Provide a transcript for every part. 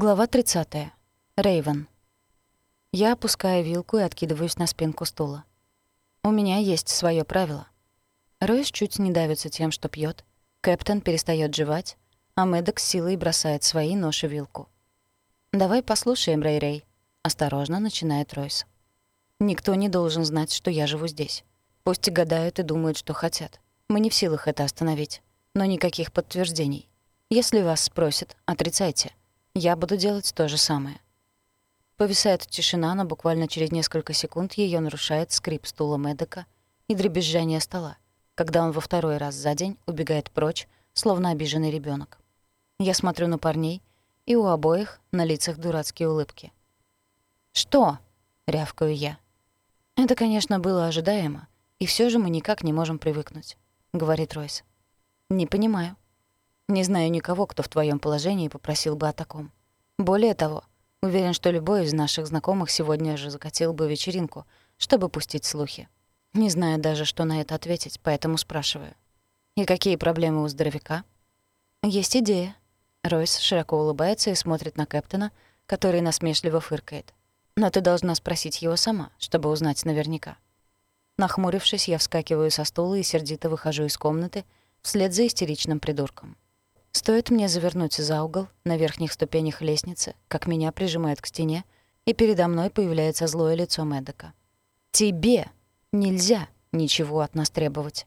Глава 30. Рейвен. Я опускаю вилку и откидываюсь на спинку стула. У меня есть свое правило. Ройс чуть не давится тем, что пьет. Кэптен перестает жевать, а Мэддок силой бросает свои нож и вилку. «Давай послушаем, Рэй-Рэй», — осторожно начинает Ройс. «Никто не должен знать, что я живу здесь. Пусть гадают и думают, что хотят. Мы не в силах это остановить. Но никаких подтверждений. Если вас спросят, отрицайте. Я буду делать то же самое. Повисает тишина, но буквально через несколько секунд ее нарушает скрип стула Медика и дребезжание стола, когда он во второй раз за день убегает прочь, словно обиженный ребенок. Я смотрю на парней, и у обоих на лицах дурацкие улыбки. «Что?» — рявкаю я. «Это, конечно, было ожидаемо, и все же мы никак не можем привыкнуть», — говорит Ройс. «Не понимаю». Не знаю никого, кто в твоем положении попросил бы о таком. Более того, уверен, что любой из наших знакомых сегодня же закатил бы вечеринку, чтобы пустить слухи. Не знаю даже, что на это ответить, поэтому спрашиваю. И какие проблемы у здоровяка? Есть идея. Ройс широко улыбается и смотрит на Кэптона, который насмешливо фыркает. Но ты должна спросить его сама, чтобы узнать наверняка. Нахмурившись, я вскакиваю со стула и сердито выхожу из комнаты вслед за истеричным придурком. Стоит мне завернуть за угол на верхних ступенях лестницы, как меня прижимают к стене, и передо мной появляется злое лицо Мэддока. «Тебе нельзя ничего от нас требовать.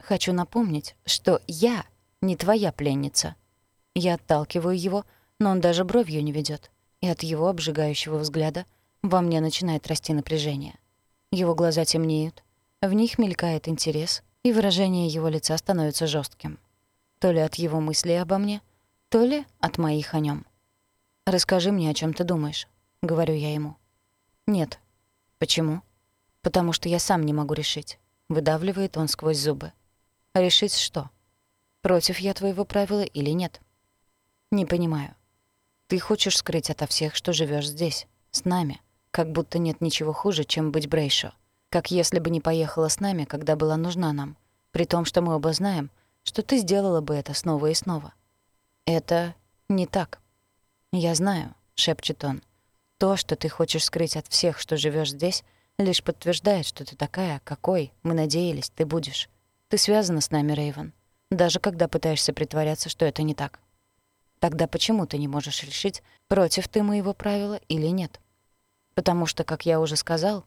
Хочу напомнить, что я не твоя пленница». Я отталкиваю его, но он даже бровью не ведет, и от его обжигающего взгляда во мне начинает расти напряжение. Его глаза темнеют, в них мелькает интерес, и выражение его лица становится жестким то ли от его мыслей обо мне, то ли от моих о нем. «Расскажи мне, о чем ты думаешь», — говорю я ему. «Нет». «Почему?» «Потому что я сам не могу решить», — выдавливает он сквозь зубы. «Решить что? Против я твоего правила или нет?» «Не понимаю. Ты хочешь скрыть ото всех, что живешь здесь, с нами, как будто нет ничего хуже, чем быть Брейшо, как если бы не поехала с нами, когда была нужна нам, при том, что мы оба знаем — что ты сделала бы это снова и снова. Это не так. Я знаю, шепчет он. То, что ты хочешь скрыть от всех, что живешь здесь, лишь подтверждает, что ты такая, какой мы надеялись, ты будешь. Ты связана с нами, Рейвен, даже когда пытаешься притворяться, что это не так. Тогда почему ты не можешь решить, против ты моего правила или нет? Потому что, как я уже сказал,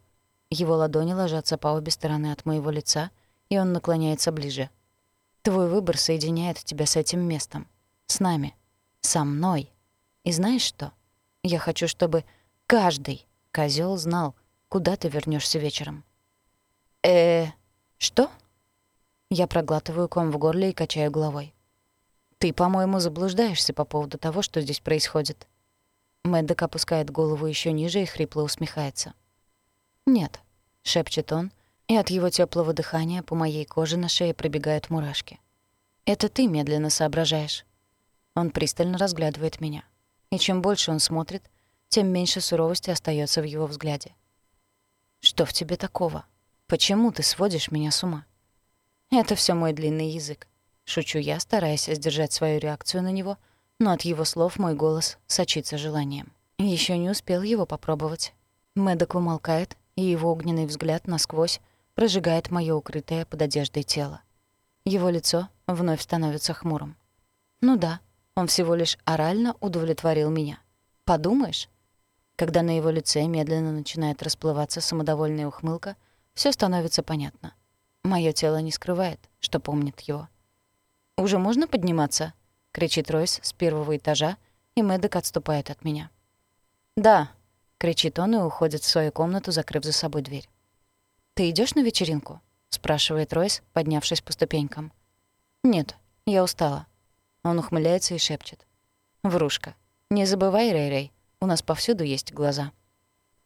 его ладони ложатся по обе стороны от моего лица, и он наклоняется ближе. Твой выбор соединяет тебя с этим местом. С нами. Со мной. И знаешь что? Я хочу, чтобы каждый козел знал, куда ты вернешься вечером. э что? Я проглатываю ком в горле и качаю головой. Ты, по-моему, заблуждаешься по поводу того, что здесь происходит. Мэддок опускает голову еще ниже и хрипло усмехается. «Нет», — шепчет он, и от его теплого дыхания по моей коже на шее пробегают мурашки. «Это ты медленно соображаешь». Он пристально разглядывает меня. И чем больше он смотрит, тем меньше суровости остается в его взгляде. «Что в тебе такого? Почему ты сводишь меня с ума?» «Это все мой длинный язык», — шучу я, стараясь сдержать свою реакцию на него, но от его слов мой голос сочится желанием. Еще не успел его попробовать. Мэддок умолкает, и его огненный взгляд насквозь прожигает моё укрытое под одеждой тело. Его лицо вновь становится хмурым. Ну да, он всего лишь орально удовлетворил меня. Подумаешь? Когда на его лице медленно начинает расплываться самодовольная ухмылка, всё становится понятно. Моё тело не скрывает, что помнит его. «Уже можно подниматься?» — кричит Ройс с первого этажа, и Мэддок отступает от меня. «Да», — кричит он и уходит в свою комнату, закрыв за собой дверь. «Ты идешь на вечеринку?» — спрашивает Ройс, поднявшись по ступенькам. «Нет, я устала». Он ухмыляется и шепчет. «Врушка, не забывай, Рэй-Рэй, у нас повсюду есть глаза».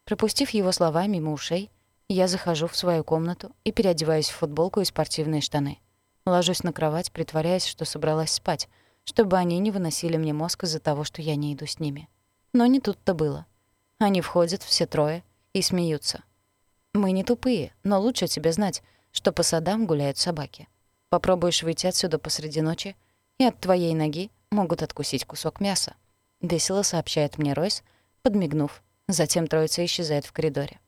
Пропустив его слова мимо ушей, я захожу в свою комнату и переодеваюсь в футболку и спортивные штаны. Ложусь на кровать, притворяясь, что собралась спать, чтобы они не выносили мне мозг из-за того, что я не иду с ними. Но не тут-то было. Они входят, все трое, и смеются. Мы не тупые, но лучше тебе знать, что по садам гуляют собаки. Попробуешь выйти отсюда посреди ночи, и от твоей ноги могут откусить кусок мяса. — весело сообщает мне Ройс, подмигнув. Затем троица исчезает в коридоре.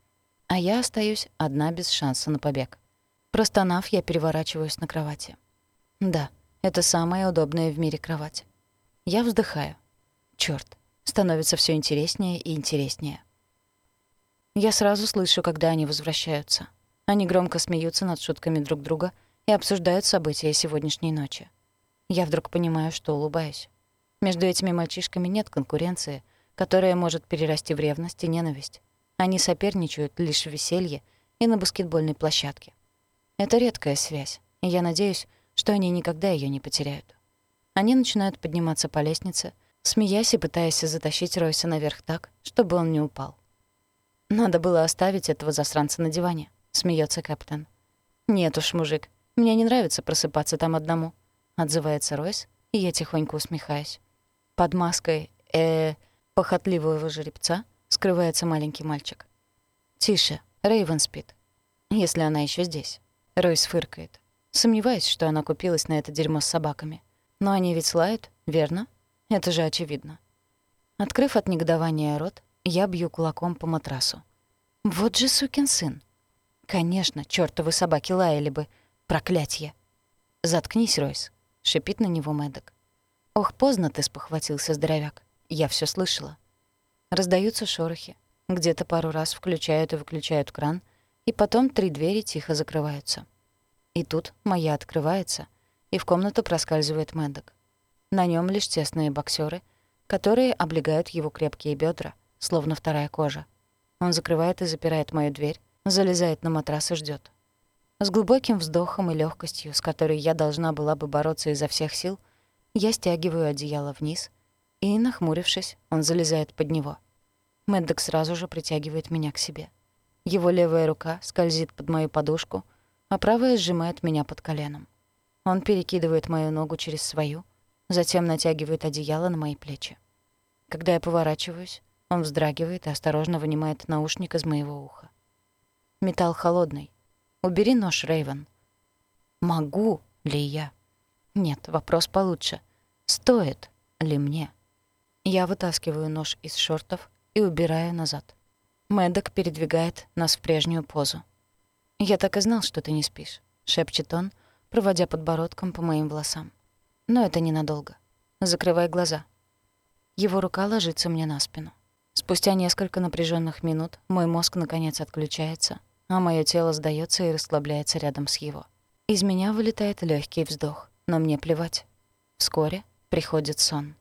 А я остаюсь одна без шанса на побег. Простонав, я переворачиваюсь на кровати. Да, это самая удобная в мире кровать. Я вздыхаю. Чёрт, становится всё интереснее и интереснее. Я сразу слышу, когда они возвращаются. Они громко смеются над шутками друг друга и обсуждают события сегодняшней ночи. Я вдруг понимаю, что улыбаюсь. Между этими мальчишками нет конкуренции, которая может перерасти в ревность и ненависть. Они соперничают лишь в веселье и на баскетбольной площадке. Это редкая связь, и я надеюсь, что они никогда ее не потеряют. Они начинают подниматься по лестнице, смеясь и пытаясь затащить Ройса наверх так, чтобы он не упал. «Надо было оставить этого засранца на диване», — смеется капитан. «Нет уж, мужик, мне не нравится просыпаться там одному», — отзывается Ройс, и я тихонько усмехаюсь. Под маской э похотливого жеребца скрывается маленький мальчик. «Тише, Рейвен спит. Если она еще здесь». Ройс фыркает. Сомневаюсь, что она купилась на это дерьмо с собаками. Но они ведь лают, верно? Это же очевидно. Открыв от негодования рот, я бью кулаком по матрасу. Вот же сукин сын. Конечно, чёртовы собаки лаяли бы. Проклятье. Заткнись, Ройс, шипит на него Мэддок. Ох, поздно ты спохватился, здоровяк. Я всё слышала. Раздаются шорохи. Где-то пару раз включают и выключают кран, и потом три двери тихо закрываются. И тут моя открывается, и в комнату проскальзывает Мэддок. На нем лишь тесные боксеры, которые облегают его крепкие бедра, словно вторая кожа. Он закрывает и запирает мою дверь, залезает на матрас и ждет. С глубоким вздохом и легкостью, с которой я должна была бы бороться изо всех сил, я стягиваю одеяло вниз, и, нахмурившись, он залезает под него. Мэддок сразу же притягивает меня к себе. Его левая рука скользит под мою подушку, а правая сжимает меня под коленом. Он перекидывает мою ногу через свою, затем натягивает одеяло на мои плечи. Когда я поворачиваюсь, он вздрагивает и осторожно вынимает наушник из моего уха. Металл холодный. Убери нож, Рейвен. Могу ли я? Нет, вопрос получше. Стоит ли мне? Я вытаскиваю нож из шортов и убираю назад. Мэддок передвигает нас в прежнюю позу. «Я так и знал, что ты не спишь», — шепчет он, проводя подбородком по моим волосам. «Но это ненадолго. Закрывай глаза». Его рука ложится мне на спину. Спустя несколько напряженных минут мой мозг наконец отключается, а мое тело сдается и расслабляется рядом с его. Из меня вылетает легкий вздох, но мне плевать. Вскоре приходит сон.